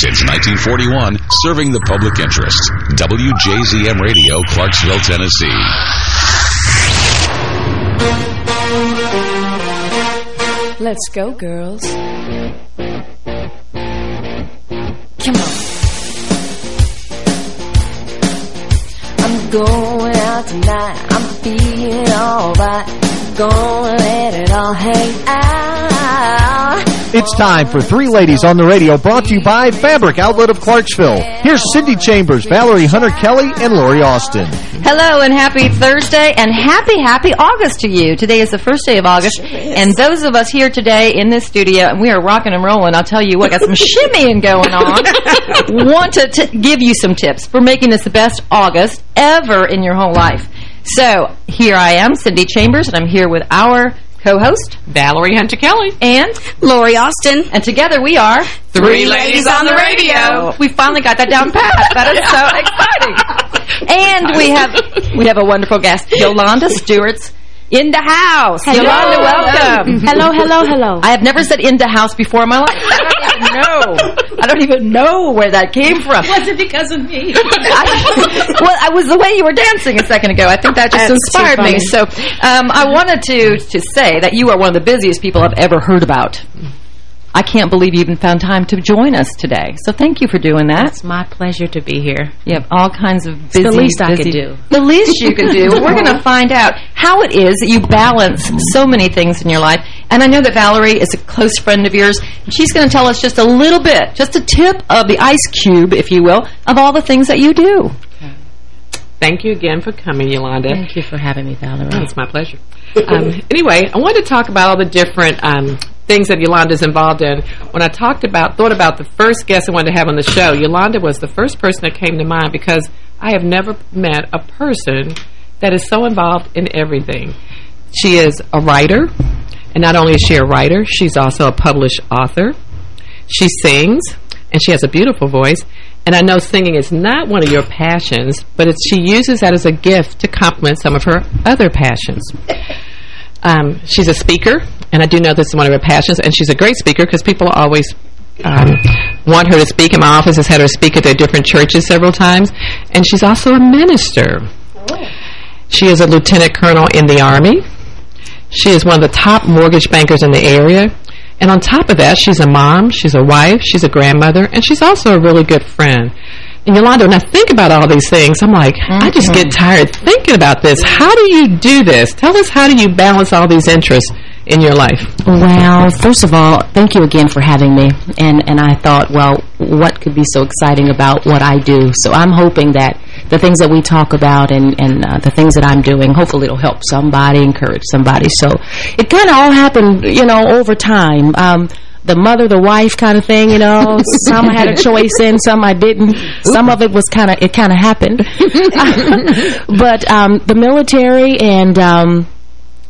Since 1941, serving the public interest. WJZM Radio, Clarksville, Tennessee. Let's go, girls. Come on. I'm going out tonight. I'm feeling alright. Gonna let it all hang out. It's time for Three Ladies on the Radio, brought to you by Fabric Outlet of Clarksville. Here's Cindy Chambers, Valerie Hunter-Kelly, and Lori Austin. Hello and happy Thursday and happy, happy August to you. Today is the first day of August. Sure and those of us here today in this studio, and we are rocking and rolling, I'll tell you what, got some shimmying going on. Want to give you some tips for making this the best August ever in your whole life. So, here I am, Cindy Chambers, and I'm here with our co-host, Valerie Hunter Kelly. And Lori Austin. And together we are Three Ladies on the Radio. We finally got that down pat. That is so exciting. And we have we have a wonderful guest, Yolanda Stewart's in the house. Hello. Yolanda, welcome. hello, hello, hello. I have never said in the house before in my life. I don't even know. I don't even know where that came from. Was it because of me? I, well, I was the way you were dancing a second ago. I think that just That's inspired me. So um, I wanted to to say that you are one of the busiest people I've ever heard about. I can't believe you even found time to join us today. So thank you for doing that. It's my pleasure to be here. You have all kinds of busy... the least I busy, could do. The least you can do. We're going to find out how it is that you balance so many things in your life. And I know that Valerie is a close friend of yours. And she's going to tell us just a little bit, just a tip of the ice cube, if you will, of all the things that you do. Thank you again for coming, Yolanda. Thank you for having me, Valerie. Oh, it's my pleasure. um, anyway, I wanted to talk about all the different um, things that Yolanda's involved in. When I talked about, thought about the first guest I wanted to have on the show, Yolanda was the first person that came to mind because I have never met a person that is so involved in everything. She is a writer, and not only is she a writer, she's also a published author. She sings, and she has a beautiful voice. And I know singing is not one of your passions, but she uses that as a gift to complement some of her other passions. Um, she's a speaker, and I do know this is one of her passions, and she's a great speaker because people always um, want her to speak. And my office has had her speak at their different churches several times. And she's also a minister. She is a lieutenant colonel in the Army. She is one of the top mortgage bankers in the area. And on top of that, she's a mom, she's a wife, she's a grandmother, and she's also a really good friend. And Yolanda, when I think about all these things, I'm like, mm -hmm. I just get tired thinking about this. How do you do this? Tell us, how do you balance all these interests in your life? Well, first of all, thank you again for having me. And, and I thought, well, what could be so exciting about what I do? So I'm hoping that the things that we talk about and, and uh, the things that I'm doing, hopefully it'll help somebody, encourage somebody. So it kind of all happened, you know, over time. Um, the mother, the wife kind of thing, you know. some I had a choice in, some I didn't. Some of it was kind of, it kind of happened. but um, the military and um,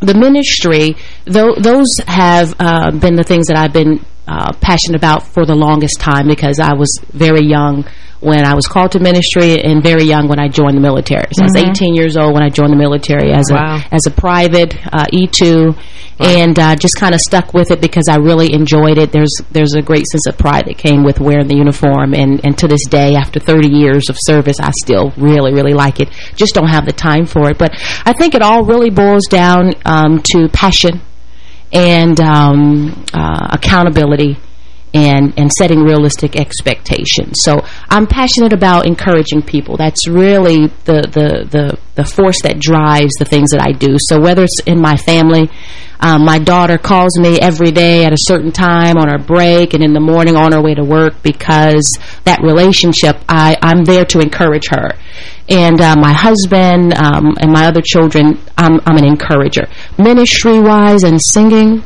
the ministry, th those have uh, been the things that I've been uh, passionate about for the longest time because I was very young when I was called to ministry and very young when I joined the military. So mm -hmm. I was 18 years old when I joined the military as wow. a as a private uh, E2 wow. and uh, just kind of stuck with it because I really enjoyed it. There's there's a great sense of pride that came with wearing the uniform and, and to this day, after 30 years of service, I still really, really like it. Just don't have the time for it. But I think it all really boils down um, to passion and um, uh, accountability and and setting realistic expectations. So I'm passionate about encouraging people. That's really the the the the force that drives the things that I do. So whether it's in my family, um, my daughter calls me every day at a certain time on her break and in the morning on her way to work because that relationship, I, I'm there to encourage her. And uh, my husband um, and my other children, I'm, I'm an encourager. Ministry-wise and singing,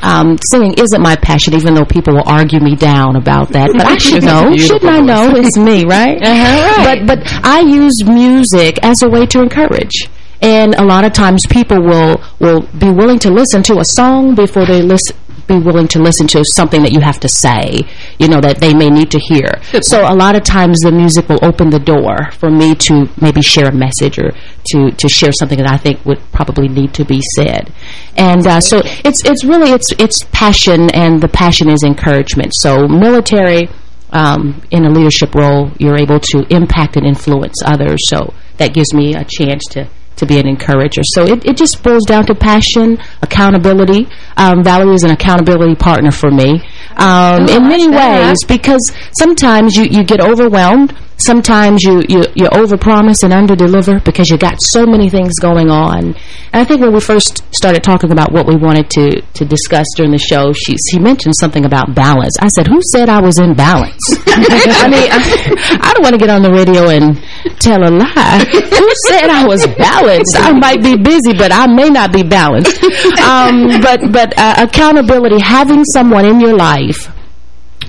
um, singing isn't my passion, even though people will argue me down about that. But I should know. Shouldn't I know? It's me, right? Uh -huh, right? But, but I use music as a way to encourage. And a lot of times people will, will be willing to listen to a song before they listen be willing to listen to something that you have to say, you know, that they may need to hear. So a lot of times the music will open the door for me to maybe share a message or to, to share something that I think would probably need to be said. And uh, so it's it's really, it's, it's passion and the passion is encouragement. So military um, in a leadership role, you're able to impact and influence others. So that gives me a chance to to be an encourager. So it, it just boils down to passion, accountability. Um, Valerie is an accountability partner for me um, in many ways because sometimes you, you get overwhelmed. Sometimes you, you, you overpromise and underdeliver because you got so many things going on. And I think when we first started talking about what we wanted to, to discuss during the show, she, she mentioned something about balance. I said, who said I was in balance? I mean, I, I don't want to get on the radio and tell a lie. who said I was balanced? I might be busy, but I may not be balanced. Um, but but uh, accountability, having someone in your life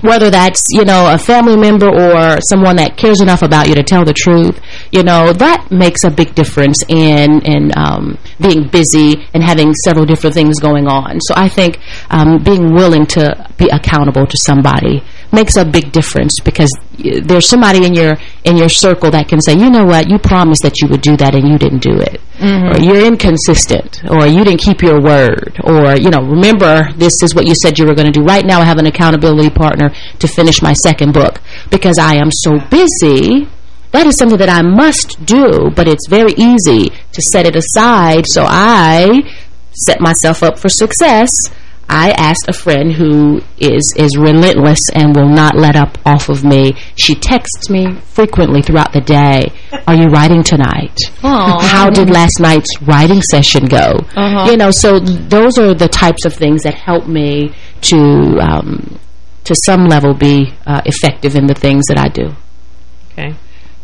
whether that's, you know, a family member or someone that cares enough about you to tell the truth, you know, that makes a big difference in, in um, being busy and having several different things going on. So I think um, being willing to be accountable to somebody makes a big difference because there's somebody in your in your circle that can say, you know what, you promised that you would do that and you didn't do it. Mm -hmm. Or you're inconsistent or you didn't keep your word or, you know, remember this is what you said you were going to do. Right now I have an accountability partner to finish my second book because I am so busy that is something that I must do, but it's very easy to set it aside. So I set myself up for success I asked a friend who is is relentless and will not let up off of me. She texts me frequently throughout the day. Are you writing tonight? Aww. How did last night's writing session go? Uh -huh. You know, so those are the types of things that help me to um, to some level be uh, effective in the things that I do. Okay.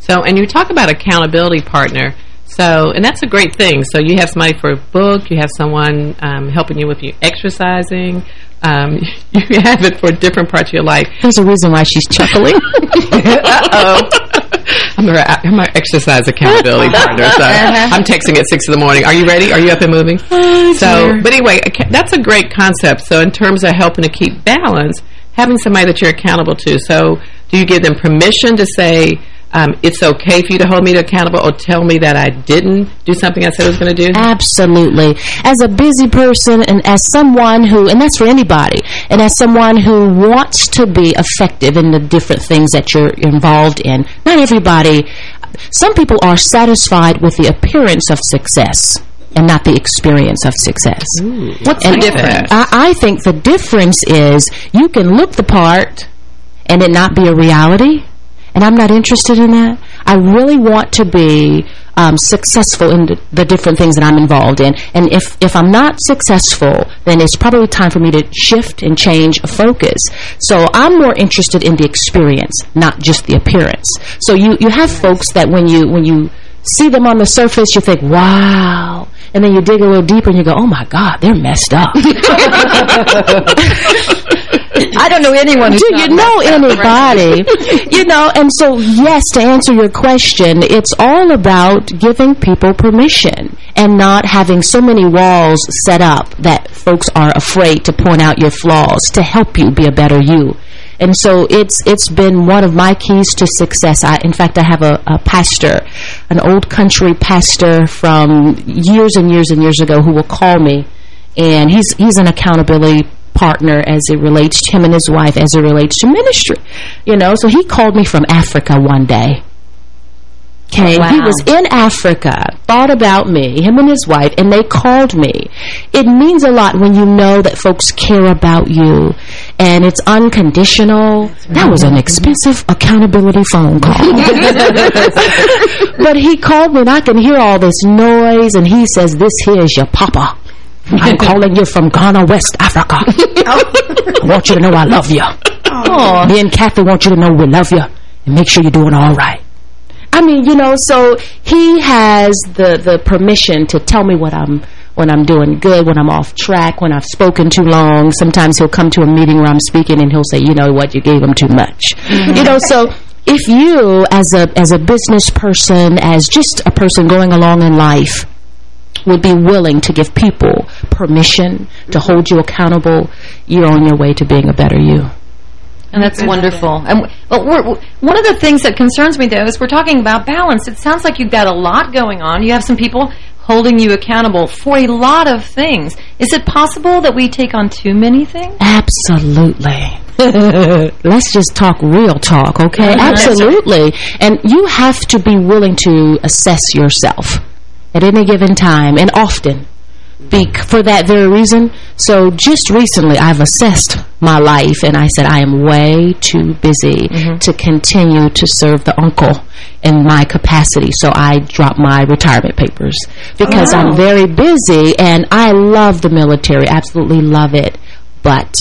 So, and you talk about accountability partner. So, and that's a great thing. So you have somebody for a book, you have someone um, helping you with your exercising, um, you have it for different parts of your life. There's a reason why she's chuckling. Uh-oh. I'm our, I'm exercise accountability partner. So uh-huh. I'm texting at 6 in the morning. Are you ready? Are you up and moving? Oh, so, but anyway, that's a great concept. So in terms of helping to keep balance, having somebody that you're accountable to. So do you give them permission to say, um, it's okay for you to hold me accountable or tell me that I didn't do something I said I was going to do? Absolutely. As a busy person and as someone who, and that's for anybody, and as someone who wants to be effective in the different things that you're involved in, not everybody, some people are satisfied with the appearance of success and not the experience of success. Ooh, what's the difference? I, I think the difference is you can look the part and it not be a reality, and I'm not interested in that. I really want to be um, successful in the, the, different things that I'm involved in. And if, if I'm not successful, then it's probably time for me to shift and change focus. So I'm more interested in the experience, not just the appearance. So you, you have folks that when you when you see them on the surface, you think, wow. And then you dig a little deeper and you go, oh, my God, they're messed up. I don't know anyone Do you know anybody? you know, and so, yes, to answer your question, it's all about giving people permission and not having so many walls set up that folks are afraid to point out your flaws to help you be a better you. And so it's it's been one of my keys to success. I, in fact, I have a, a pastor, an old country pastor from years and years and years ago who will call me, and he's he's an accountability partner as it relates to him and his wife as it relates to ministry. You know, so he called me from Africa one day Okay, oh, wow. he was in Africa, thought about me, him and his wife, and they called me. It means a lot when you know that folks care about you, and it's unconditional. That was an expensive accountability phone call. but he called me, and I can hear all this noise, and he says, this here is your papa. I'm calling you from Ghana, West Africa. I want you to know I love you. Aww. Me and Kathy want you to know we love you, and make sure you're doing all right. I mean, you know, so he has the the permission to tell me what I'm when I'm doing good, when I'm off track, when I've spoken too long. Sometimes he'll come to a meeting where I'm speaking and he'll say, you know what, you gave him too much. Mm -hmm. You know, so if you, as a as a business person, as just a person going along in life, would be willing to give people permission to hold you accountable, you're on your way to being a better you. And that's wonderful. And we're, one of the things that concerns me, though, is we're talking about balance. It sounds like you've got a lot going on. You have some people holding you accountable for a lot of things. Is it possible that we take on too many things? Absolutely. Let's just talk real talk, okay? Absolutely. And you have to be willing to assess yourself at any given time and often for that very reason. So just recently, I've assessed my life, and I said I am way too busy mm -hmm. to continue to serve the uncle in my capacity. So I dropped my retirement papers because oh. I'm very busy, and I love the military, absolutely love it. But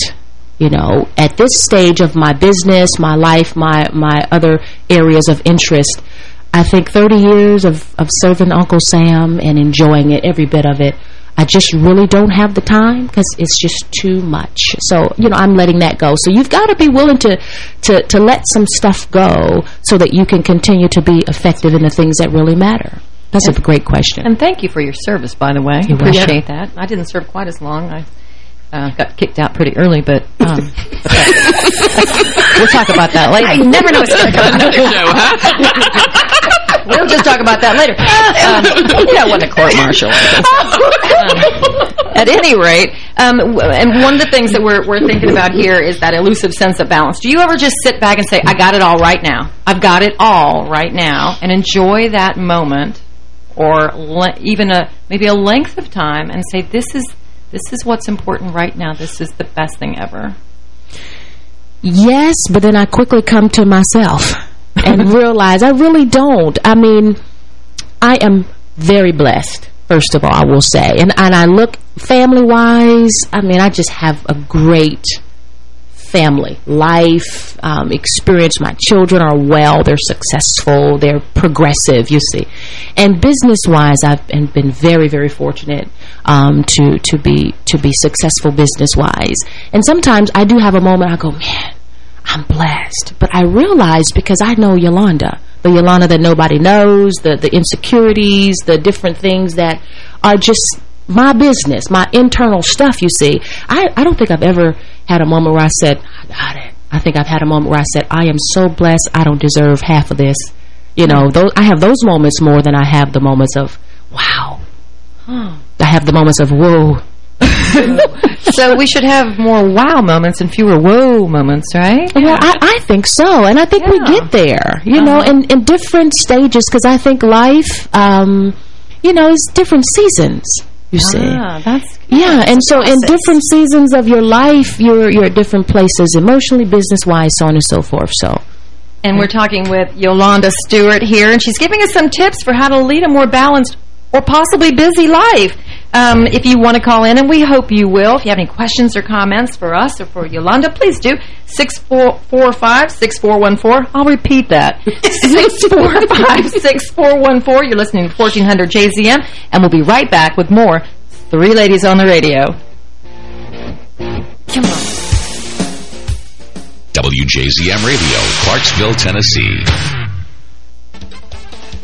you know, at this stage of my business, my life, my my other areas of interest, I think 30 years of, of serving Uncle Sam and enjoying it, every bit of it, I just really don't have the time because it's just too much. So, you know, I'm letting that go. So you've got to be willing to, to, to let some stuff go so that you can continue to be effective in the things that really matter. That's and, a great question. And thank you for your service, by the way. You're Appreciate that. I didn't serve quite as long. I uh, got kicked out pretty early, but um, we'll talk about that later. You never know what's going to come. Another show, huh? we'll just talk about that later. Um, you don't want a court-martial. Um, at any rate, um, and one of the things that we're, we're thinking about here is that elusive sense of balance. Do you ever just sit back and say, I got it all right now. I've got it all right now, and enjoy that moment or even a maybe a length of time and say, this is this is what's important right now. This is the best thing ever. Yes, but then I quickly come to myself and realize I really don't. I mean, I am very blessed, first of all, I will say. And, and I look family-wise, I mean, I just have a great family, life, um, experience. My children are well, they're successful, they're progressive, you see. And business-wise, I've been been very, very fortunate um, to to be to be successful business-wise. And sometimes I do have a moment I go, man, I'm blessed. But I realize because I know Yolanda, the Yolanda that nobody knows, the, the insecurities, the different things that are just my business, my internal stuff, you see. I, I don't think I've ever had a moment where I said, I got it. I think I've had a moment where I said, I am so blessed, I don't deserve half of this. You know, those, I have those moments more than I have the moments of, wow. I have the moments of, whoa, so we should have more wow moments and fewer whoa moments, right? Well, I, I think so. And I think yeah. we get there, you uh -huh. know, in, in different stages because I think life, um, you know, is different seasons. You ah, see, that's yeah, and so in different seasons of your life, you're you're at different places, emotionally, business wise, so on and so forth. So, and we're talking with Yolanda Stewart here, and she's giving us some tips for how to lead a more balanced or possibly busy life. Um, if you want to call in, and we hope you will, if you have any questions or comments for us or for Yolanda, please do. 6445-6414. I'll repeat that. 645-6414. You're listening to 1400 JZM, and we'll be right back with more Three Ladies on the Radio. Come on. WJZM Radio, Clarksville, Tennessee.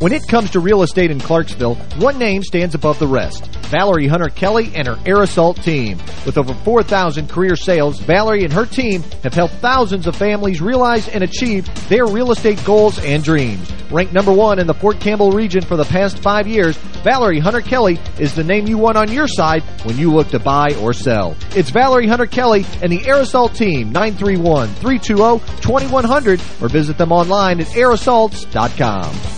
When it comes to real estate in Clarksville, one name stands above the rest. Valerie Hunter Kelly and her Aerosalt team. With over 4,000 career sales, Valerie and her team have helped thousands of families realize and achieve their real estate goals and dreams. Ranked number one in the Fort Campbell region for the past five years, Valerie Hunter Kelly is the name you want on your side when you look to buy or sell. It's Valerie Hunter Kelly and the Aerosalt team, 931-320-2100, or visit them online at aerosalts.com.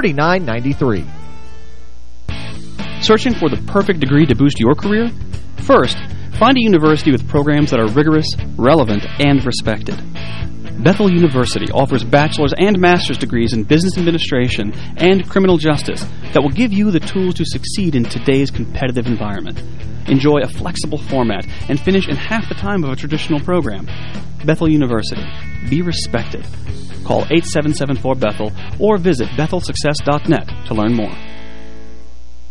931-906-3993. Searching for the perfect degree to boost your career? First, find a university with programs that are rigorous, relevant, and respected. Bethel University offers bachelor's and master's degrees in business administration and criminal justice that will give you the tools to succeed in today's competitive environment. Enjoy a flexible format and finish in half the time of a traditional program. Bethel University. Be respected. Call 8774-BETHEL or visit bethelsuccess.net to learn more.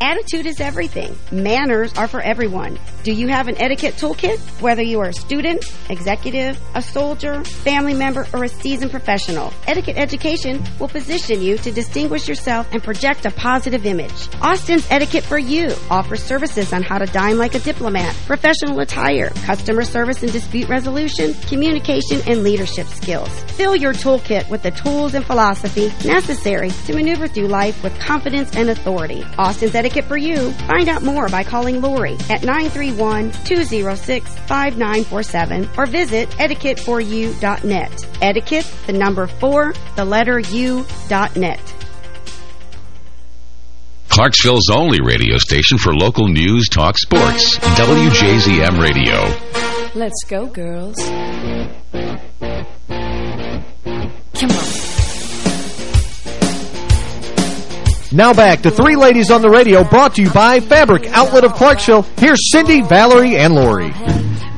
Attitude is everything. Manners are for everyone. Do you have an etiquette toolkit? Whether you are a student, executive, a soldier, family member, or a seasoned professional, Etiquette Education will position you to distinguish yourself and project a positive image. Austin's Etiquette for You offers services on how to dine like a diplomat, professional attire, customer service and dispute resolution, communication, and leadership skills. Fill your toolkit with the tools and philosophy necessary to maneuver through life with confidence and authority. Austin's Etiquette for You. Find out more by calling Lori at 931-206-5947 or visit etiquetteforyou.net. Etiquette, the number 4, the letter U, dot net. Clarksville's only radio station for local news, talk, sports. WJZM Radio. Let's go, girls. Come on. Now back to Three Ladies on the Radio, brought to you by Fabric Outlet of Clarksville. Here's Cindy, Valerie, and Lori.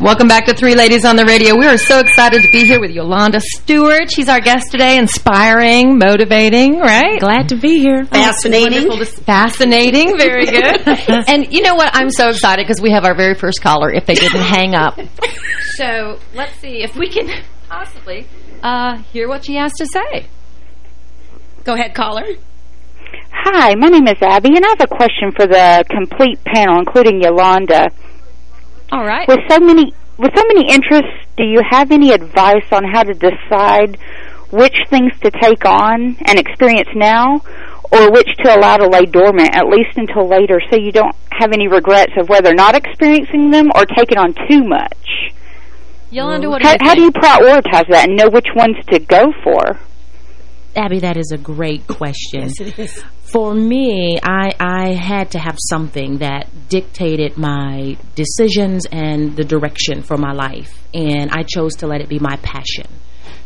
Welcome back to Three Ladies on the Radio. We are so excited to be here with Yolanda Stewart. She's our guest today, inspiring, motivating, right? Glad to be here. Fascinating. Wonderful to- fascinating, very good. and you know what? I'm so excited because we have our very first caller, if they didn't hang up. So let's see if we can possibly uh, hear what she has to say. Go ahead, caller. Hi, my name is Abby, and I have a question for the complete panel, including Yolanda. All right. With so many with so many interests, do you have any advice on how to decide which things to take on and experience now, or which to allow to lay dormant at least until later, so you don't have any regrets of whether not experiencing them or taking on too much? Yolanda, what do How, you how do you prioritize that and know which ones to go for? Abby, that is a great question. For me, I, I had to have something that dictated my decisions and the direction for my life. And I chose to let it be my passion.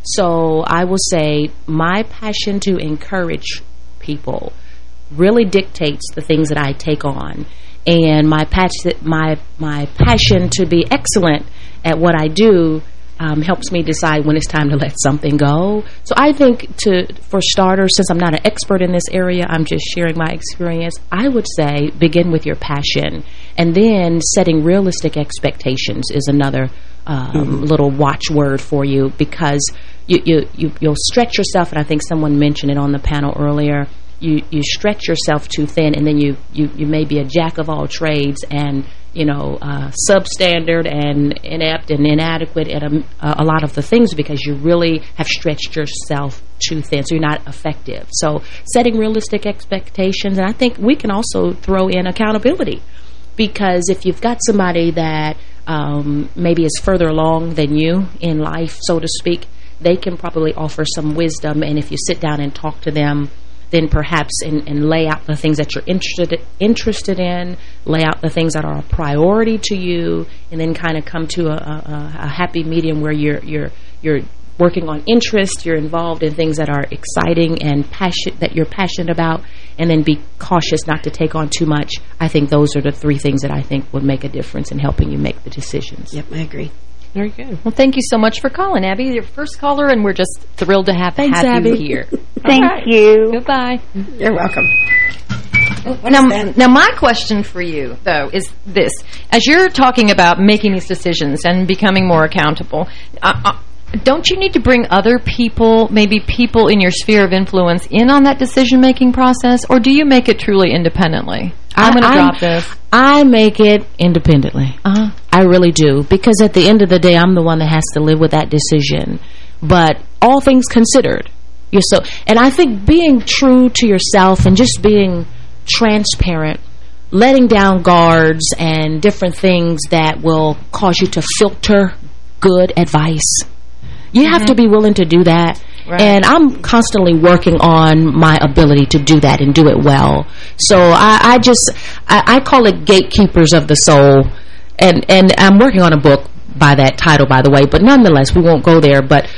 So I will say my passion to encourage people really dictates the things that I take on. And my, passion, my, my passion to be excellent at what I do um, helps me decide when it's time to let something go. So I think to for starters, since I'm not an expert in this area, I'm just sharing my experience, I would say begin with your passion. And then setting realistic expectations is another um, little watchword for you because you, you, you, you'll stretch yourself, and I think someone mentioned it on the panel earlier, you, you stretch yourself too thin, and then you, you, you may be a jack of all trades and you know, uh, substandard and inept and inadequate at a, a lot of the things because you really have stretched yourself too thin, so you're not effective. So setting realistic expectations, and I think we can also throw in accountability because if you've got somebody that um, maybe is further along than you in life, so to speak, they can probably offer some wisdom, and if you sit down and talk to them, then perhaps and, and lay out the things that you're interested interested in, lay out the things that are a priority to you, and then kind of come to a, a, a happy medium where you're you're you're working on interest, you're involved in things that are exciting and passion that you're passionate about, and then be cautious not to take on too much. I think those are the three things that I think would make a difference in helping you make the decisions. Yep, I agree. Very good. Well, thank you so much for calling, Abby. Your first caller, and we're just thrilled to have, Thanks, have you here. Thank All right. you. Goodbye. You're welcome. Now, now, my question for you, though, is this. As you're talking about making these decisions and becoming more accountable, uh, uh, don't you need to bring other people, maybe people in your sphere of influence, in on that decision-making process, or do you make it truly independently? I'm going to drop this. I make it independently. Uh-huh. I really do. Because at the end of the day, I'm the one that has to live with that decision. But all things considered, you're so... And I think being true to yourself and just being transparent, letting down guards and different things that will cause you to filter good advice. You have Mm-hmm. to be willing to do that. Right. And I'm constantly working on my ability to do that and do it well. So I, I just, I, I call it gatekeepers of the soul. And, and I'm working on a book by that title, by the way, but nonetheless, we won't go there. But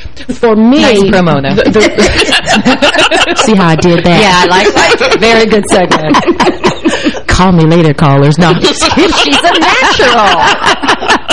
for me... Nice promo, the- the- see how I did that? Yeah, I like that. Very good segment. Call me later, callers. No, She's a natural.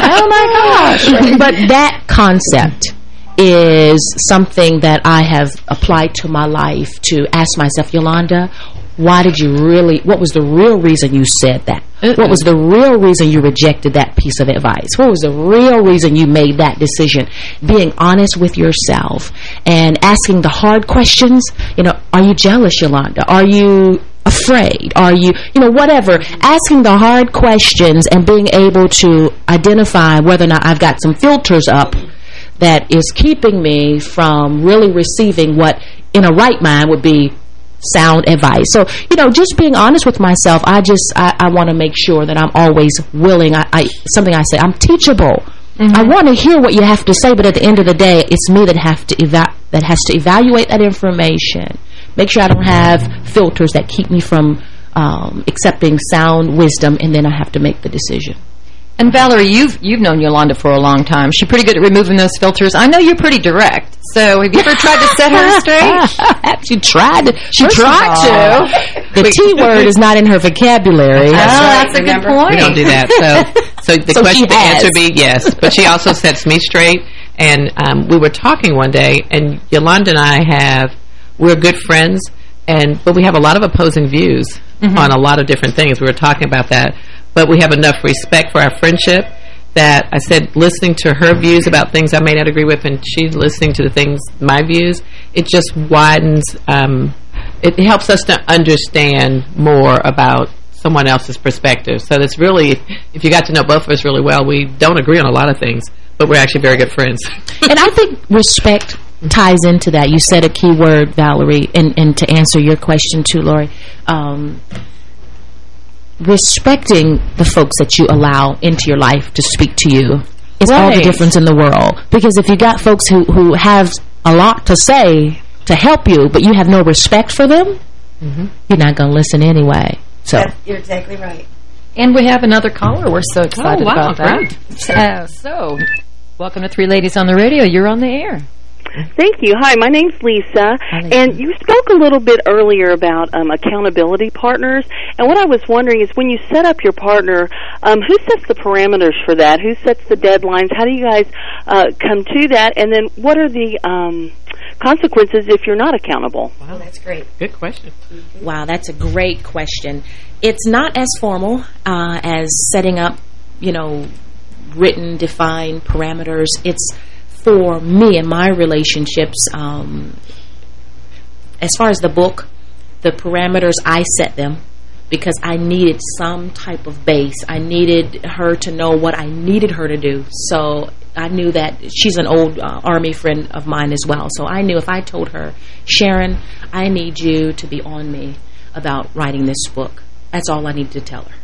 oh my gosh. But that concept is something that I have applied to my life to ask myself, Yolanda, why did you really, what was the real reason you said that? What was the real reason you rejected that piece of advice? What was the real reason you made that decision? Being honest with yourself and asking the hard questions. You know, are you jealous, Yolanda? Are you afraid? Are you, you know, whatever. Asking the hard questions and being able to identify whether or not I've got some filters up that is keeping me from really receiving what in a right mind would be sound advice. So, you know, just being honest with myself, I just, I, I want to make sure that I'm always willing. I, I Something I say, I'm teachable. I want to hear what you have to say, but at the end of the day, it's me that have to eva that has to evaluate that information. Make sure I don't have filters that keep me from um, accepting sound wisdom, and then I have to make the decision. And Valerie, you've you've known Yolanda for a long time. She's pretty good at removing those filters. I know you're pretty direct. So have you ever tried to set her straight? she tried. To, she First tried all- to. The T word is not in her vocabulary. Oh, that's a good point. We don't do that. So, so the So question, the answer would be yes. But she also sets me straight. And um, we were talking one day, and Yolanda and I have, we're good friends, and but we have a lot of opposing views Mm-hmm. on a lot of different things. We were talking about that. But we have enough respect for our friendship that I said listening to her views about things I may not agree with and she listening to the things, my views, it just widens, um, it helps us to understand more about someone else's perspective. So it's really, if you got to know both of us really well, we don't agree on a lot of things, but we're actually very good friends. and I think respect ties into that. You said a key word, Valerie, and, and to answer your question too, Lori, um, respecting the folks that you allow into your life to speak to you is all the difference in the world. Because if you got folks who, who have a lot to say to help you, but you have no respect for them, you're not going to listen anyway. So You're exactly right. And we have another caller. We're so excited Oh, wow, about that. Uh, so, welcome to Three Ladies on the Radio. You're on the air. Thank you. Hi, my name's Lisa, and you spoke a little bit earlier about um, accountability partners. And what I was wondering is, when you set up your partner, um, who sets the parameters for that? Who sets the deadlines? How do you guys uh, come to that? And then, what are the um, consequences if you're not accountable? Wow, that's great. Good question. Wow, that's a great question. It's not as formal uh, as setting up, you know, written, defined parameters. It's for me and my relationships. Um, as far as the book, the parameters, I set them because I needed some type of base. I needed her to know what I needed her to do. So I knew that she's an old uh, Army friend of mine as well. So I knew if I told her, Sharon, I need you to be on me about writing this book. That's all I needed to tell her.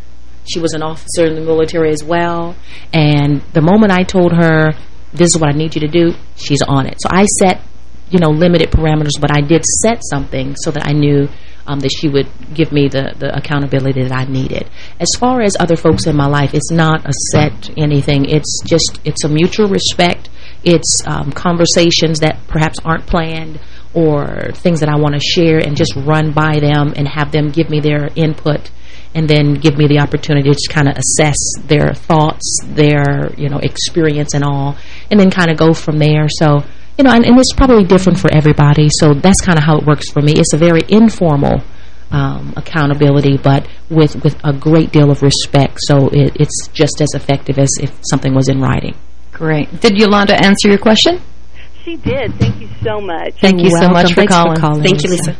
She was an officer in the military as well. And the moment I told her, this is what I need you to do, she's on it. So I set, you know, limited parameters, but I did set something so that I knew um, that she would give me the, the accountability that I needed. As far as other folks in my life, it's not a set anything. It's just, it's a mutual respect. It's um, conversations that perhaps aren't planned or things that I want to share and just run by them and have them give me their input and then give me the opportunity to kind of assess their thoughts, their, you know, experience and all, and then kind of go from there. So, you know, and, and it's probably different for everybody. So that's kind of how it works for me. It's a very informal um, accountability, but with, with a great deal of respect. So it, it's just as effective as if something was in writing. Great. Did Yolanda answer your question? She did. Thank you so much. Thank you so welcome. much for Thanks for calling. calling, Thank you, Lisa. All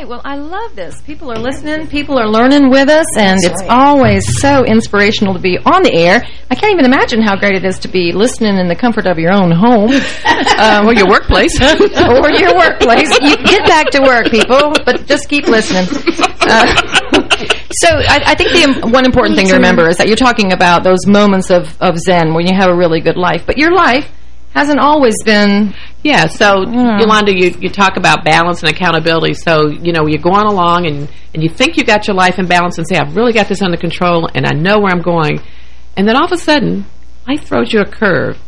right. Well, I love this. People are listening. People are learning with us, and it's always so inspirational to be on the air. I can't even imagine how great it is to be listening in the comfort of your own home. um, or your workplace. or your workplace. You get back to work, people, but just keep listening. Uh, so I, I think the one important thing to remember is that you're talking about those moments of, of zen when you have a really good life. But your life hasn't always been... Yeah, so, Yolanda, you, you talk about balance and accountability. So, you know, you're going along and, and you think you got your life in balance and say, I've really got this under control and I know where I'm going. And then all of a sudden, life throws you a curve.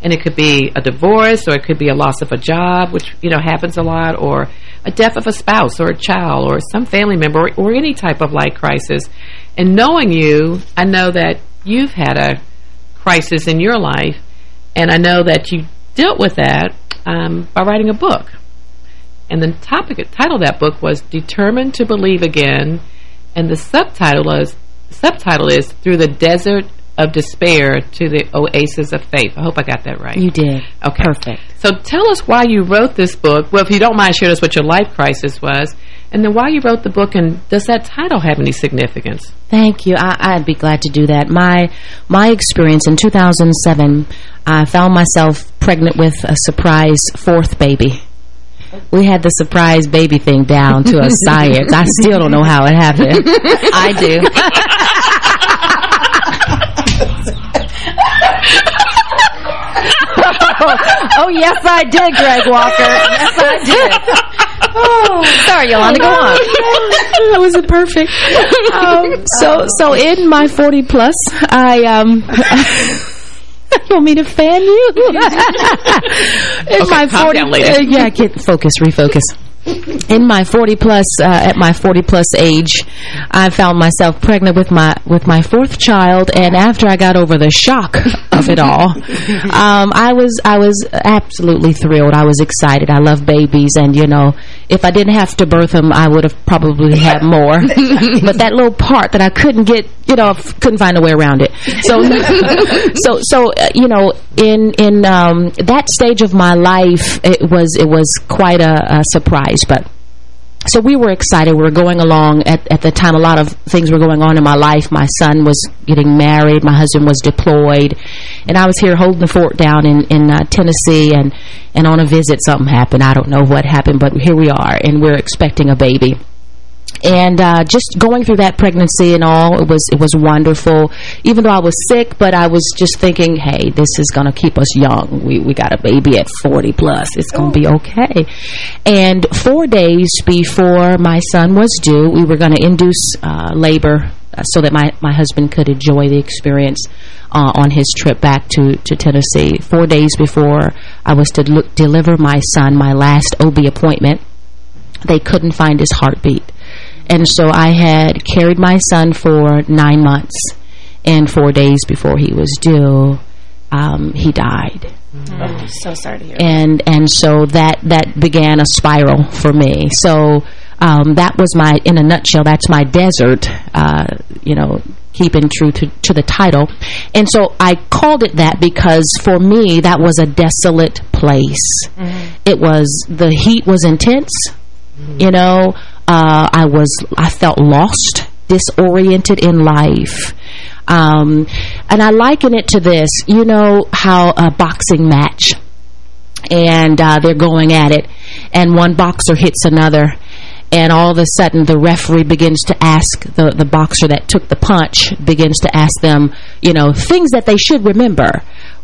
And it could be a divorce or it could be a loss of a job, which, you know, happens a lot, or a death of a spouse or a child or some family member or, or any type of life crisis. And knowing you, I know that you've had a crisis in your life and I know that you dealt with that um, by writing a book. And the topic, title of that book was Determined to Believe Again. And the subtitle is, subtitle is Through the Desert of Despair to the Oasis of Faith. I hope I got that right. You did. Okay. Perfect. So tell us why you wrote this book. Well, if you don't mind, share us what your life crisis was. And then why you wrote the book, and does that title have any significance? Thank you. I, would be glad to do that. My my experience in 2007, I found myself pregnant with a surprise fourth baby. We had the surprise baby thing down to a science. I still don't know how it happened. I do. oh, yes, I did, Greg Walker. Yes, I did. Oh, sorry, Yolanda, go on. that was perfect. Um, so, so in my 40 plus, I um. Want me to fan you? in Okay, my calm 40 down, uh, yeah, get focus, refocus. In my 40 plus, uh, at my 40 plus age, I found myself pregnant with my with my fourth child, and after I got over the shock of it all, um, I was I was absolutely thrilled. I was excited. I love babies, and you know, if I didn't have to birth them, I would have probably had more. but that little part that I couldn't get, you know, couldn't find a way around it. So, so, so uh, you know, in in um, that stage of my life, it was it was quite a, a surprise. But so we were excited. We were going along. At, at the time, a lot of things were going on in my life. My son was getting married. My husband was deployed. And I was here holding the fort down in, in uh, Tennessee. And, and on a visit, something happened. I don't know what happened, but here we are. And we're expecting a baby. And uh, just going through that pregnancy and all, it was it was wonderful. Even though I was sick, but I was just thinking, hey, this is going to keep us young. We we got a baby at 40 plus. It's going to be okay. And four days before my son was due, we were going to induce uh, labor uh, so that my, my husband could enjoy the experience uh, on his trip back to, to Tennessee. Four days before I was to deliver my son, my last OB appointment, they couldn't find his heartbeat. And so I had carried my son for nine months. And four days before he was due, um, he died. Oh, so sorry to hear. And and so that that began a spiral for me. So um, that was my, in a nutshell, that's my desert, uh, you know, keeping true to, to the title. And so I called it that because for me, that was a desolate place. It was, the heat was intense, you know, uh, I was, I felt lost, disoriented in life. Um, and I liken it to this, you know how a boxing match, and uh, they're going at it, and one boxer hits another, and all of a sudden the referee begins to ask the, the boxer that took the punch, begins to ask them, you know, things that they should remember.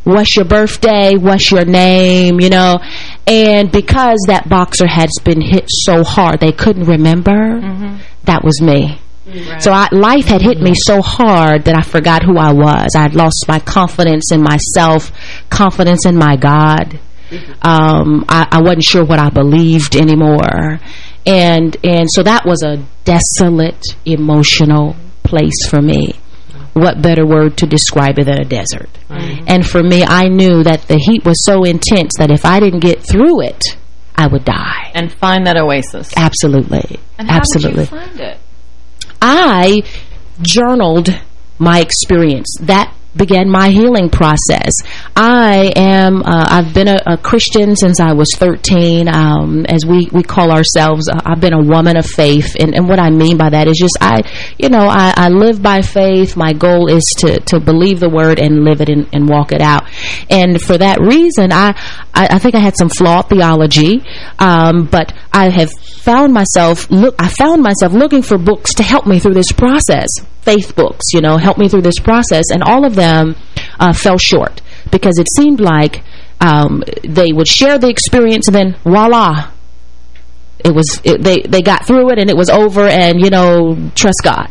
What's your birthday? What's your name? You know, and because that boxer had been hit so hard they couldn't remember, that was me. So I, life had hit me so hard that I forgot who I was. I had lost my confidence in myself, confidence in my God. Um, I, I wasn't sure what I believed anymore. And, and so that was a desolate, emotional place for me. What better word to describe it than a desert? And for me, I knew that the heat was so intense that if I didn't get through it, I would die. And find that oasis. Absolutely. And how Absolutely. did you find it? I journaled my experience. That began my healing process. I am, uh, I've been a, a, Christian since I was 13. Um, as we, we call ourselves, uh, I've been a woman of faith. And, and what I mean by that is just, I, you know, I, I live by faith. My goal is to, to believe the word and live it and, and walk it out. And for that reason, I, I, I think I had some flawed theology, um, but I have found myself, look, I found myself looking for books to help me through this process. Faith books, you know, help me through this process. And all of them uh, fell short because it seemed like um, they would share the experience and then voila, it was it, they they got through it and it was over and you know trust God.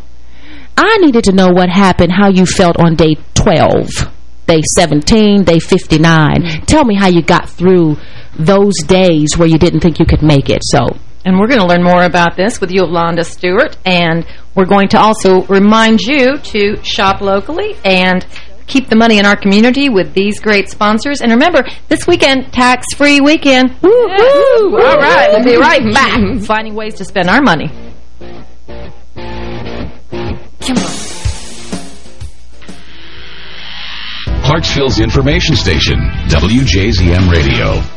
I needed to know what happened, how you felt on day 12, day 17, day 59. Mm -hmm. Tell me how you got through those days where you didn't think you could make it. So and we're going to learn more about this with Yolanda Stewart. And we're going to also remind you to shop locally and keep the money in our community with these great sponsors. And remember, this weekend, tax-free weekend. Woo, woo, woo. All right, we'll be right back finding ways to spend our money. Come on. Clarksville's information station, WJZM Radio.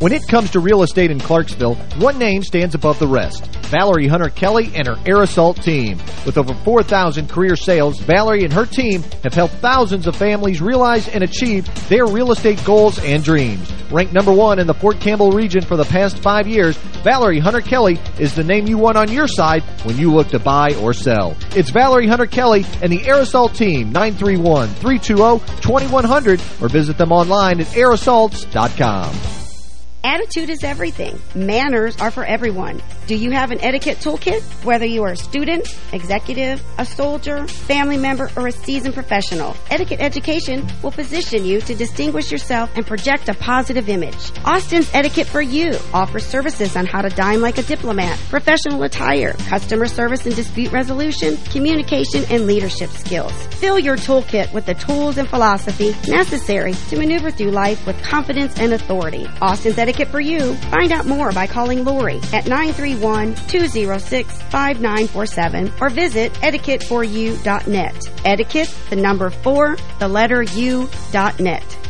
When it comes to real estate in Clarksville, one name stands above the rest. Valerie Hunter Kelly and her Aerosalt team. With over 4,000 career sales, Valerie and her team have helped thousands of families realize and achieve their real estate goals and dreams. Ranked number one in the Fort Campbell region for the past five years, Valerie Hunter Kelly is the name you want on your side when you look to buy or sell. It's Valerie Hunter Kelly and the Aerosalt team, 931-320-2100, or visit them online at aerosalts.com. Attitude is everything. Manners are for everyone. Do you have an etiquette toolkit? Whether you are a student, executive, a soldier, family member, or a seasoned professional, Etiquette Education will position you to distinguish yourself and project a positive image. Austin's Etiquette for You offers services on how to dine like a diplomat, professional attire, customer service and dispute resolution, communication, and leadership skills. Fill your toolkit with the tools and philosophy necessary to maneuver through life with confidence and authority. Austin's Etiquette for you. Find out more by calling Lori at 931-206-5947 or visit etiquetteforyou.net. Etiquette, the number 4, the letter U.net.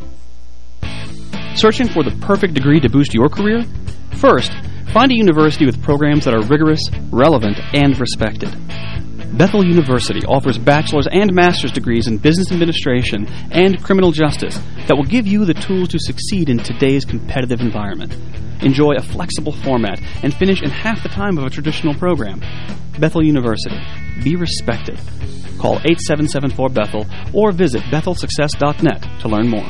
Searching for the perfect degree to boost your career? First, find a university with programs that are rigorous, relevant, and respected. Bethel University offers bachelor's and master's degrees in business administration and criminal justice that will give you the tools to succeed in today's competitive environment. Enjoy a flexible format and finish in half the time of a traditional program. Bethel University. Be respected. Call 8774-BETHEL or visit bethelsuccess.net to learn more.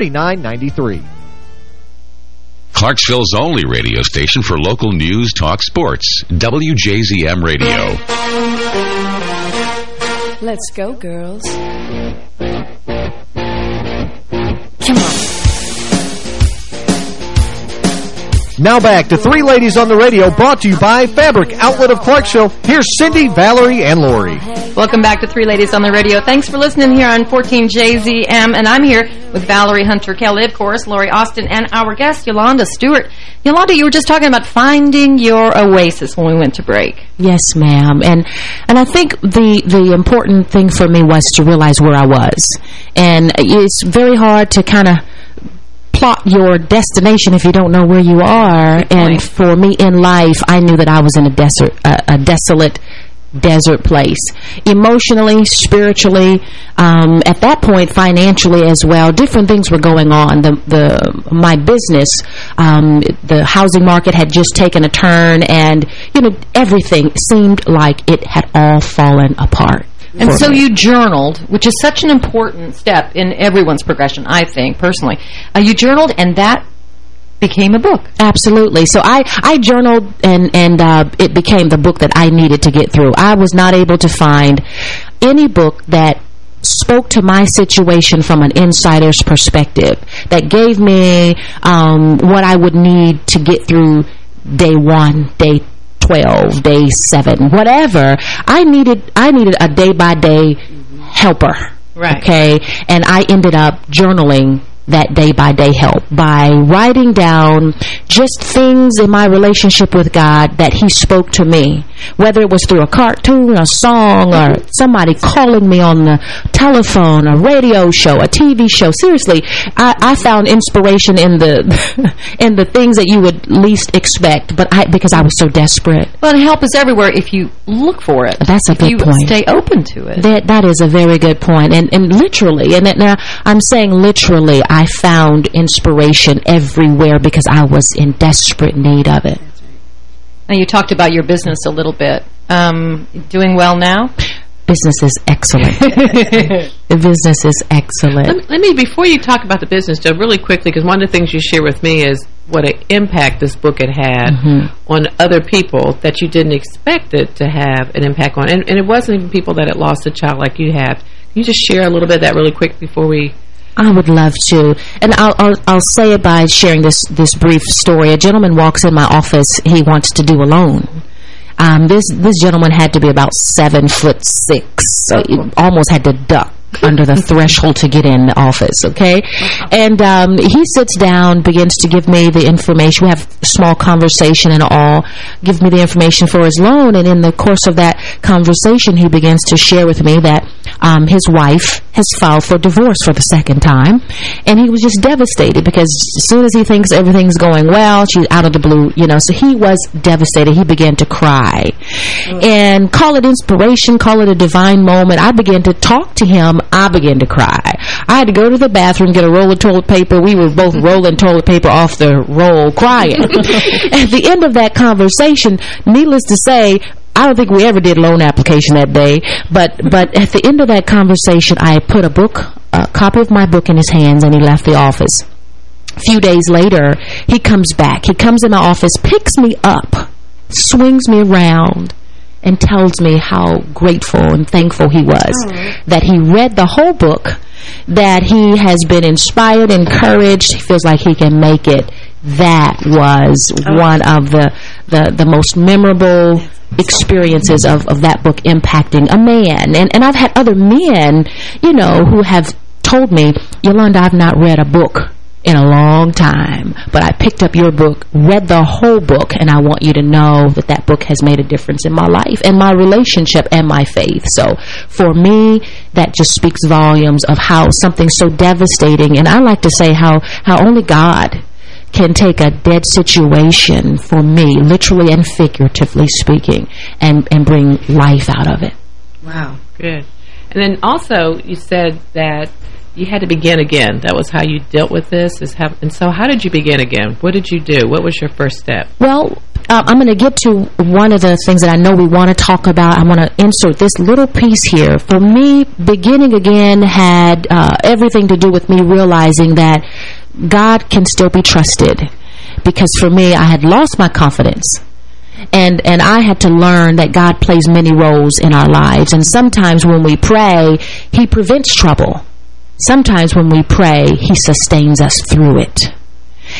3993. Clarksville's only radio station for local news, talk, sports. WJZM Radio. Let's go, girls. Now back to Three Ladies on the Radio, brought to you by Fabric Outlet of Clarksville. Here's Cindy, Valerie, and Lori. Welcome back to Three Ladies on the Radio. Thanks for listening here on 14JZM, and I'm here with Valerie Hunter Kelly, of course, Lori Austin, and our guest, Yolanda Stewart. Yolanda, you were just talking about finding your oasis when we went to break. Yes, ma'am. And and I think the the important thing for me was to realize where I was. And it's very hard to kind of plot your destination if you don't know where you are. And for me in life, I knew that I was in a desert, a, a desolate desert place. Emotionally spiritually um, at that point financially as well different things were going on. The the my business um, the housing market had just taken a turn and you know everything seemed like it had all fallen apart and so you journaled, which is such an important step in everyone's progression, I think, personally. Uh, you journaled, and that became a book. Absolutely. So I, I journaled, and, and uh, it became the book that I needed to get through. I was not able to find any book that spoke to my situation from an insider's perspective, that gave me um, what I would need to get through day one, day 12, day 7, whatever. I needed I needed a day-by-day -day helper. Right. Okay? And I ended up journaling that day-by-day -day help by writing down just things in my relationship with God that he spoke to me, whether it was through a cartoon, a song, or somebody calling me on the telephone, a radio show, a TV show. Seriously, I, I found inspiration in the in the things that you would least expect, but I because I was so desperate. Well, help is everywhere if you look for it. That's a if good you point. stay open to it. That That is a very good point. And, and literally, and now uh, I'm saying literally, I found inspiration everywhere because I was in desperate need of it. And you talked about your business a little bit. Um, doing well now? Business is excellent. the business is excellent. Let me, let me, before you talk about the business, Joe, really quickly, because one of the things you share with me is what an impact this book had had mm -hmm. on other people that you didn't expect it to have an impact on. And, and it wasn't even people that had lost a child like you have. Can you just share a little bit of that really quick before we I would love to. And I'll, I'll, I'll, say it by sharing this, this brief story. A gentleman walks in my office. He wants to do a loan. Um, this, this gentleman had to be about seven foot six. So he almost had to duck under the threshold to get in the office, okay? And um, he sits down, begins to give me the information. We have small conversation and all. Give me the information for his loan. And in the course of that conversation, he begins to share with me that um, his wife has filed for divorce for the second time. And he was just devastated because as soon as he thinks everything's going well, she's out of the blue, you know. So he was devastated. He began to cry. And call it inspiration, call it a divine moment. I began to talk to him. I began to cry. I had to go to the bathroom, get a roll of toilet paper. We were both rolling toilet paper off the roll, crying. At the end of that conversation, needless to say, I don't think we ever did loan application that day, but but at the end of that conversation, I put a book, a copy of my book in his hands, and he left the office. A few days later, he comes back. He comes in my office, picks me up, swings me around, and tells me how grateful and thankful he was. That he read the whole book, that he has been inspired, encouraged, he feels like he can make it. That was one of the, the, the most memorable experiences of, of that book impacting a man. And, and I've had other men, you know, who have told me, Yolanda, I've not read a book in a long time, but I picked up your book, read the whole book, and I want you to know that that book has made a difference in my life and my relationship and my faith. So for me, that just speaks volumes of how something so devastating, and I like to say how, how only God can take a dead situation for me, literally and figuratively speaking, and, and bring life out of it. Wow, good. And then also you said that you had to begin again. That was how you dealt with this. Is how, and so how did you begin again? What did you do? What was your first step? Well, uh, I'm going to get to one of the things that I know we want to talk about. I want to insert this little piece here. For me, beginning again had uh, everything to do with me realizing that God can still be trusted. Because for me, I had lost my confidence and and I had to learn that God plays many roles in our lives and sometimes when we pray he prevents trouble sometimes when we pray he sustains us through it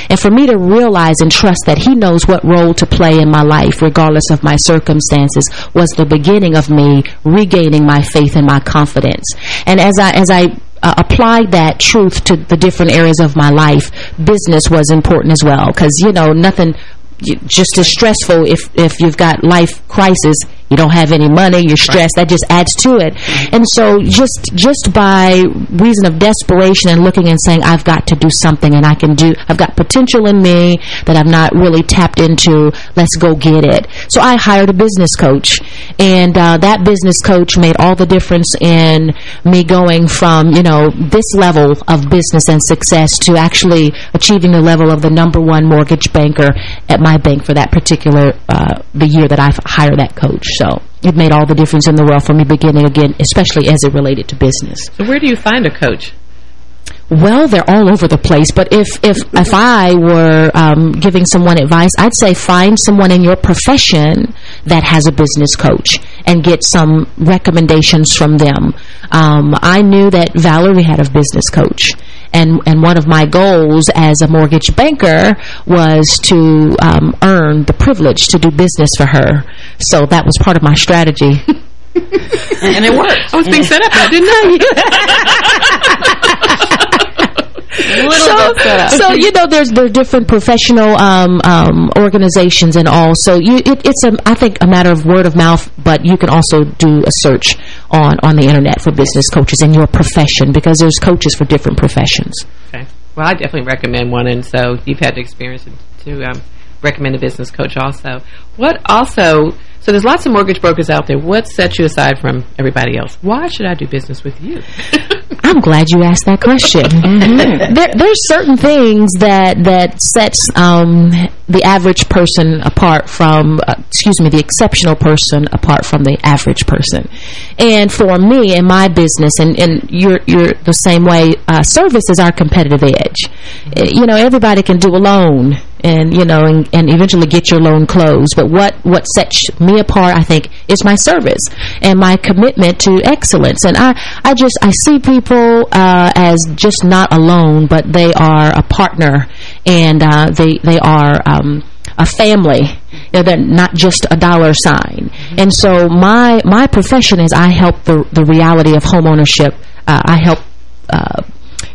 And for me to realize and trust that he knows what role to play in my life, regardless of my circumstances, was the beginning of me regaining my faith and my confidence. And as I, as I uh, applied that truth to the different areas of my life, business was important as well. Because, you know, nothing just as stressful if, if you've got life crisis you don't have any money, you're stressed, right. that just adds to it. And so just just by reason of desperation and looking and saying, I've got to do something and I can do, I've got potential in me that I've not really tapped into, let's go get it. So I hired a business coach and uh, that business coach made all the difference in me going from, you know, this level of business and success to actually achieving the level of the number one mortgage banker at my bank for that particular, uh, the year that I hired that coach. So it made all the difference in the world for me beginning again, especially as it related to business. So where do you find a coach? Well, they're all over the place. But if if if I were um, giving someone advice, I'd say find someone in your profession that has a business coach and get some recommendations from them. Um, I knew that Valerie had a business coach, and and one of my goals as a mortgage banker was to um, earn the privilege to do business for her. So that was part of my strategy. and it worked. I was being set up. I didn't know you. so, so you know, there's there are different professional um, um, organizations and all. So you, it, it's a I think a matter of word of mouth, but you can also do a search on on the internet for business coaches in your profession because there's coaches for different professions. Okay. Well, I definitely recommend one, and so you've had the experience to um, recommend a business coach also. What also so there's lots of mortgage brokers out there. What sets you aside from everybody else? Why should I do business with you? I'm glad you asked that question. mm -hmm. there, there's certain things that that sets um, the average person apart from, uh, excuse me, the exceptional person apart from the average person. And for me in my business, and, and you're you're the same way, uh, service is our competitive edge. -hmm. You know, everybody can do a loan and you know and, and eventually get your loan closed but what what sets me apart I think is my service and my commitment to excellence and I I just I see people people uh, as just not alone, but they are a partner and uh, they they are um, a family. You know, they're not just a dollar sign. And so my my profession is I help the the reality of home ownership. Uh, I help.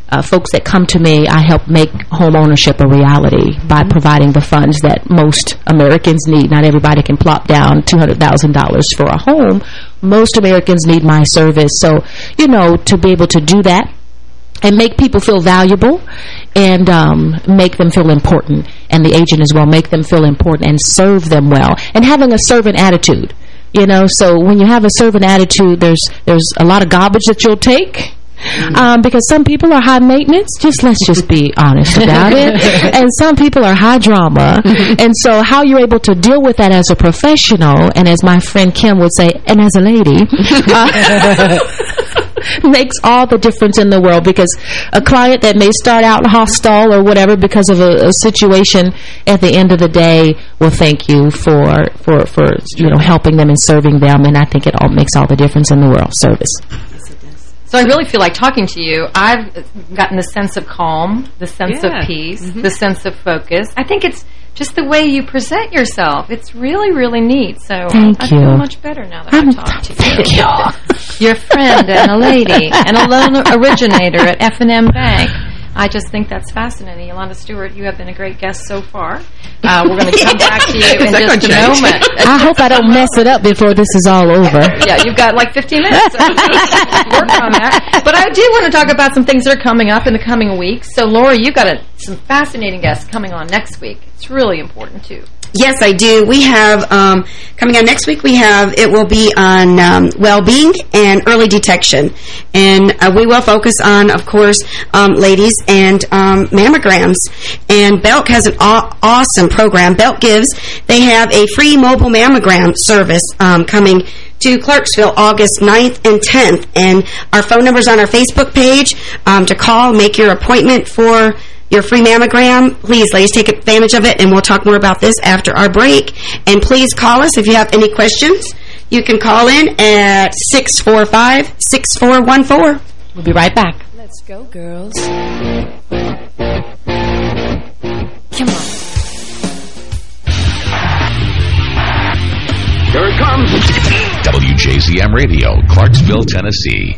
Uh, folks that come to me, I help make home ownership a reality by mm-hmm. providing the funds that most Americans need. Not everybody can plop down $200,000 for a home. Most Americans need my service. So, you know, to be able to do that and make people feel valuable and um, make them feel important. And the agent as well, make them feel important and serve them well. And having a servant attitude. You know, so when you have a servant attitude, there's there's a lot of garbage that you'll take um, because some people are high maintenance. Just let's just be honest about it. And some people are high drama. And so how you're able to deal with that as a professional, and as my friend Kim would say, and as a lady, uh, makes all the difference in the world because a client that may start out hostile or whatever because of a, a situation at the end of the day will thank you for for for you know helping them and serving them and I think it all makes all the difference in the world service so I really feel like talking to you. I've gotten the sense of calm, the sense yeah. of peace, mm -hmm. the sense of focus. I think it's just the way you present yourself. It's really, really neat. So thank I you. feel much better now that I'm, I've talked to you. Thank you. Your friend and a lady and a loan originator at F&M Bank. I just think that's fascinating. Yolanda Stewart, you have been a great guest so far. Uh, we're going to come back to you in just a moment. I hope I don't mess it up before this is all over. yeah, you've got like 15 minutes. work on that. But I do want to talk about some things that are coming up in the coming weeks. So, Laura, you've got a, some fascinating guests coming on next week. It's really important, too. Yes, I do. We have, um, coming on next week, we have, it will be on um, well-being and early detection. And uh, we will focus on, of course, um, ladies and um, mammograms. And Belk has an aw awesome program. Belk gives, they have a free mobile mammogram service um, coming to Clarksville August 9th and 10th. And our phone number's on our Facebook page um, to call, make your appointment for your free mammogram. Please, ladies, take advantage of it, and we'll talk more about this after our break. And please call us if you have any questions. You can call in at 645-6414. We'll be right back. Let's go, girls. Come on. Here it comes. WJZM Radio, Clarksville, Tennessee.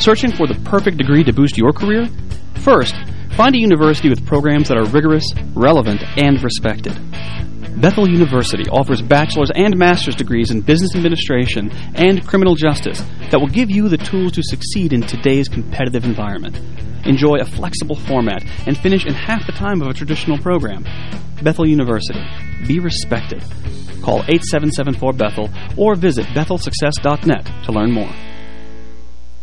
Searching for the perfect degree to boost your career? First, find a university with programs that are rigorous, relevant, and respected. Bethel University offers bachelor's and master's degrees in business administration and criminal justice that will give you the tools to succeed in today's competitive environment. Enjoy a flexible format and finish in half the time of a traditional program. Bethel University. Be respected. Call 8774-BETHEL or visit bethelsuccess.net to learn more.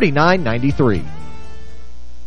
3993.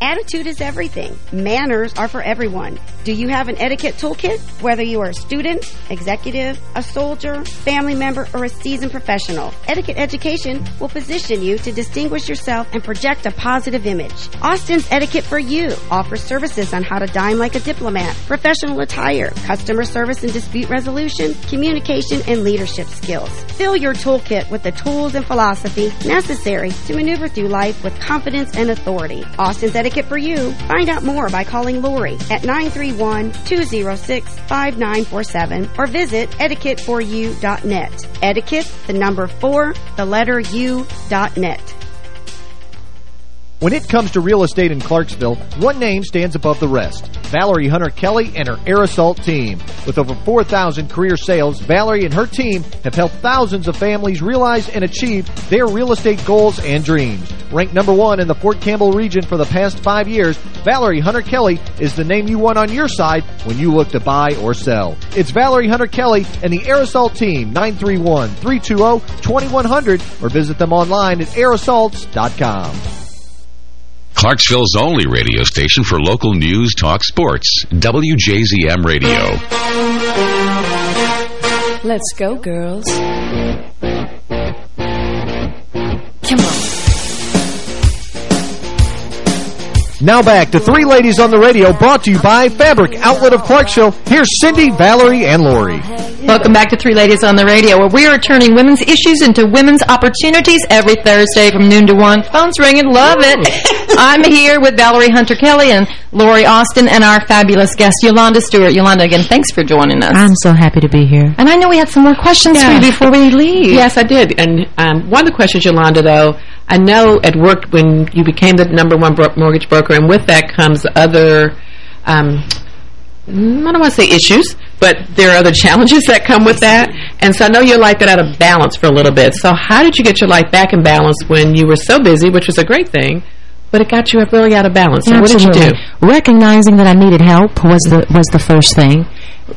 Attitude is everything. Manners are for everyone. Do you have an etiquette toolkit? Whether you are a student, executive, a soldier, family member, or a seasoned professional, Etiquette Education will position you to distinguish yourself and project a positive image. Austin's Etiquette for You offers services on how to dine like a diplomat, professional attire, customer service and dispute resolution, communication, and leadership skills. Fill your toolkit with the tools and philosophy necessary to maneuver through life with confidence and authority. Austin's Etiquette for You. Find out more by calling Lori at 931-206-5947 or visit etiquetteforyou.net. Etiquette, the number four, the letter U, dot net. When it comes to real estate in Clarksville, one name stands above the rest. Valerie Hunter Kelly and her Aerosalt team. With over 4,000 career sales, Valerie and her team have helped thousands of families realize and achieve their real estate goals and dreams. Ranked number one in the Fort Campbell region for the past five years, Valerie Hunter Kelly is the name you want on your side when you look to buy or sell. It's Valerie Hunter Kelly and the Aerosalt team, 931-320-2100, or visit them online at aerosalts.com. Clarksville's only radio station for local news, talk, sports. WJZM Radio. Let's go, girls. Come on. Now back to Three Ladies on the Radio, brought to you by Fabric Outlet of Clarksville. Here's Cindy, Valerie, and Lori. Welcome back to Three Ladies on the Radio, where we are turning women's issues into women's opportunities every Thursday from noon to 1. Phone's ringing. Love it. I'm here with Valerie Hunter-Kelly and Lori Austin and our fabulous guest, Yolanda Stewart. Yolanda, again, thanks for joining us. I'm so happy to be here. And I know we had some more questions Yeah. for you before we leave. Yes, I did. And um, one of the questions, Yolanda, though, I know at work when you became the number one bro mortgage broker, and with that comes other, um, I don't want to say issues, but there are other challenges that come with that. And so I know your life got out of balance for a little bit. So how did you get your life back in balance when you were so busy, which was a great thing, but it got you really out of balance? So what did you do? Recognizing that I needed help was the was the first thing.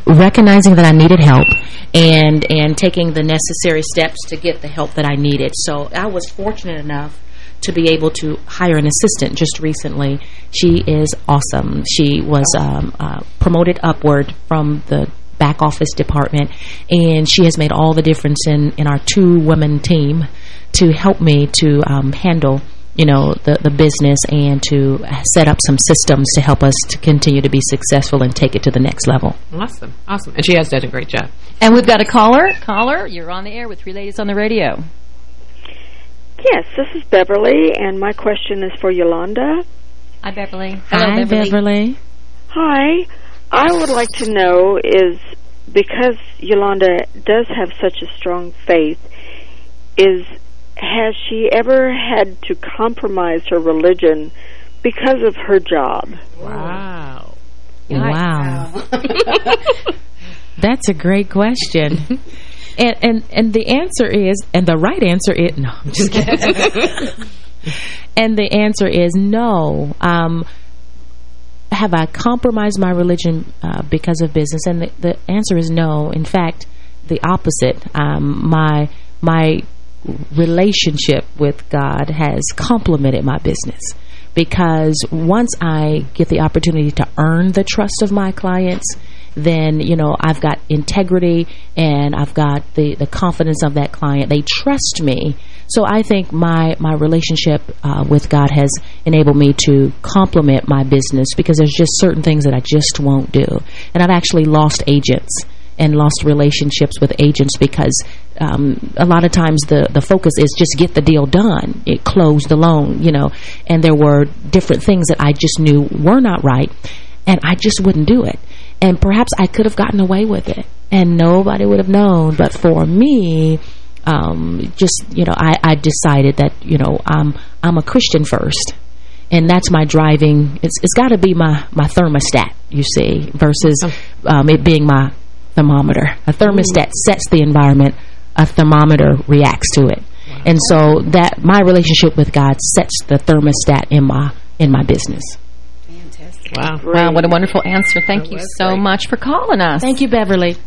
Recognizing that I needed help and and taking the necessary steps to get the help that I needed. So I was fortunate enough to be able to hire an assistant just recently. She is awesome. She was um, uh, promoted upward from the back office department, and she has made all the difference in, in our two-women team to help me to um, handle you know, the, the business and to set up some systems to help us to continue to be successful and take it to the next level. Awesome. Awesome. And she has done a great job. And we've got a caller. Caller, you're on the air with Three Ladies on the Radio. Yes, this is Beverly, and my question is for Yolanda. Hi, Beverly. Hi, Beverly. Hi. I would like to know is because Yolanda does have such a strong faith, is has she ever had to compromise her religion because of her job? Wow. Wow. That's a great question. and, and and the answer is, and the right answer is, no, I'm just kidding. and the answer is no. Um, have I compromised my religion uh, because of business? And the, the answer is no. In fact, the opposite. Um, my my relationship with God has complemented my business because once I get the opportunity to earn the trust of my clients, then, you know, I've got integrity and I've got the, the confidence of that client. They trust me. So I think my, my relationship uh, with God has enabled me to complement my business because there's just certain things that I just won't do. And I've actually lost agents and lost relationships with agents because um, a lot of times the, the focus is just get the deal done. It closed the loan, you know, and there were different things that I just knew were not right, and I just wouldn't do it. And perhaps I could have gotten away with it, and nobody would have known. But for me, um, just, you know, I, I decided that, you know, I'm, I'm a Christian first and that's my driving it's it's got to be my my thermostat you see versus um, it being my thermometer. A thermostat mm. sets the environment. A thermometer reacts to it. Wow. And so that my relationship with God sets the thermostat in my in my business. Fantastic. Wow. Wow, what a wonderful answer. Thank that you so great. much for calling us. Thank you, Beverly.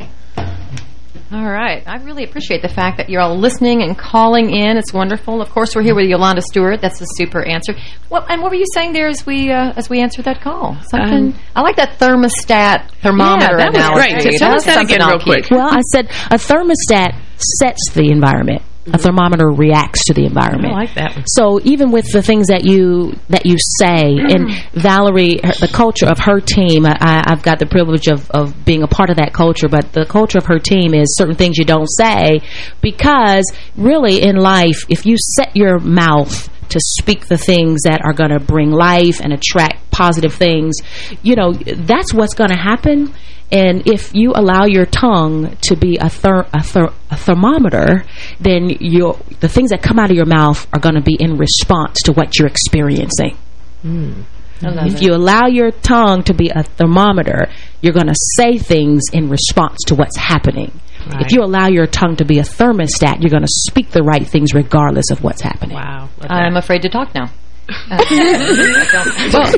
All right. I really appreciate the fact that you're all listening and calling in. It's wonderful. Of course, we're here with Yolanda Stewart. That's a super answer. What, and what were you saying there as we uh, as we answered that call? Something. Um, I like that thermostat thermometer yeah, that analogy. was great. Tell us that again real quick. Well, I said a thermostat sets the environment. A thermometer reacts to the environment. I like that. So even with the things that you that you say, and Valerie, her, the culture of her team, I, have got the privilege of, of being a part of that culture, but the culture of her team is certain things you don't say because really in life, if you set your mouth to speak the things that are going to bring life and attract positive things, you know, that's what's going to happen. And if you allow your tongue to be a, ther a, ther a thermometer, then your the things that come out of your mouth are going to be in response to what you're experiencing. Mm. If it. you allow your tongue to be a thermometer, you're going to say things in response to what's happening. Right. If you allow your tongue to be a thermostat, you're going to speak the right things regardless of what's happening. Wow. I'm afraid to talk now. Uh, well,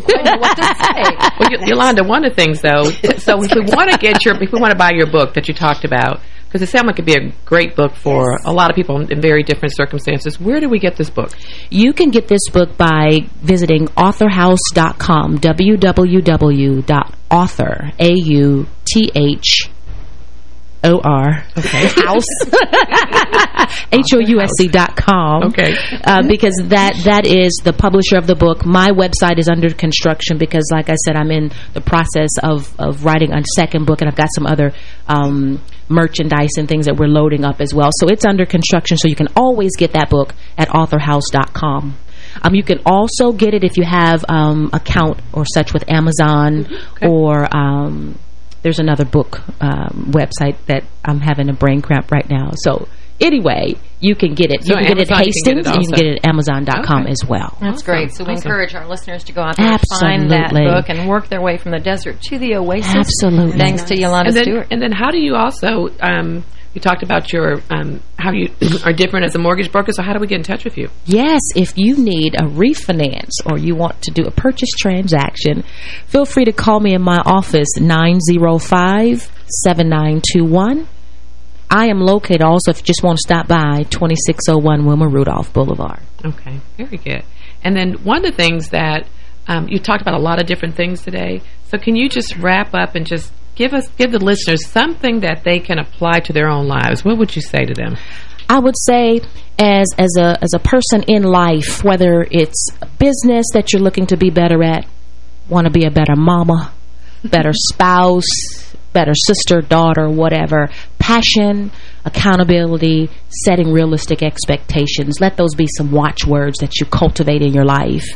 well, Yolanda, one of the things, though, so if we want to get your, if we want to buy your book that you talked about, because it sounds like it'd be a great book for yes. a lot of people in very different circumstances. Where do we get this book? You can get this book by visiting authorhouse.com, www.author, A-U-T-H, O-R, okay. house, H-O-U-S-C dot com. Okay. Uh, because that that is the publisher of the book. My website is under construction because, like I said, I'm in the process of, of writing a second book, and I've got some other um, merchandise and things that we're loading up as well. So it's under construction, so you can always get that book at authorhouse.com. Um, you can also get it if you have um, account or such with Amazon okay. or um, there's another book um, website that I'm having a brain cramp right now. So anyway, you can get it. So you can Amazon, get it at Hastings, get it and you can get it at Amazon.com okay. as well. That's awesome. great. So we awesome. encourage our listeners to go out there Absolutely. and find that book and work their way from the desert to the oasis. Absolutely. Thanks to Yolanda and then, Stewart. And then how do you also... Um, you talked about your um, how you are different as a mortgage broker, so how do we get in touch with you? Yes, if you need a refinance or you want to do a purchase transaction, feel free to call me in my office, 905-7921. I am located also, if you just want to stop by, 2601 Wilma Rudolph Boulevard. Okay, very good. And then one of the things that um, you talked about a lot of different things today, so can you just wrap up and just give us give the listeners something that they can apply to their own lives. What would you say to them? I would say as as a as a person in life, whether it's a business that you're looking to be better at, want to be a better mama, better spouse, better sister, daughter, whatever, passion, accountability, setting realistic expectations. Let those be some watchwords that you cultivate in your life.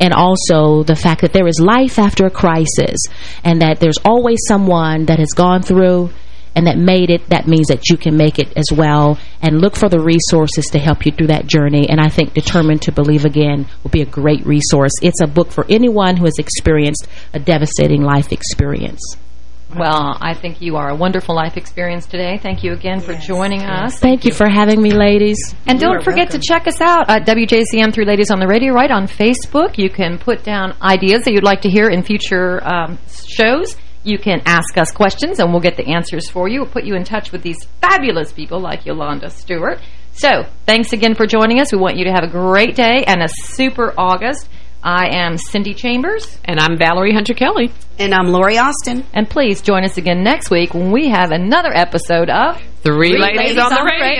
And also the fact that there is life after a crisis and that there's always someone that has gone through and that made it, that means that you can make it as well. And look for the resources to help you through that journey. And I think Determined to Believe Again will be a great resource. It's a book for anyone who has experienced a devastating life experience. Well, I think you are a wonderful life experience today. Thank you again for joining us. Thank, you for having me, ladies. And don't forget to check us out at WJZM Three Ladies on the Radio, right on Facebook. You can put down ideas that you'd like to hear in future um, shows. You can ask us questions, and we'll get the answers for you. We'll put you in touch with these fabulous people like Yolanda Stewart. So, thanks again for joining us. We want you to have a great day and a super August. I am Cindy Chambers. And I'm Valerie Hunter-Kelly. And I'm Lori Austin. And please join us again next week when we have another episode of Three, Three Ladies, Ladies on, the on the Radio.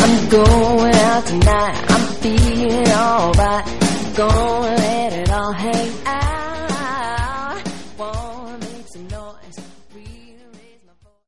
I'm going out tonight. I'm feeling alright. Going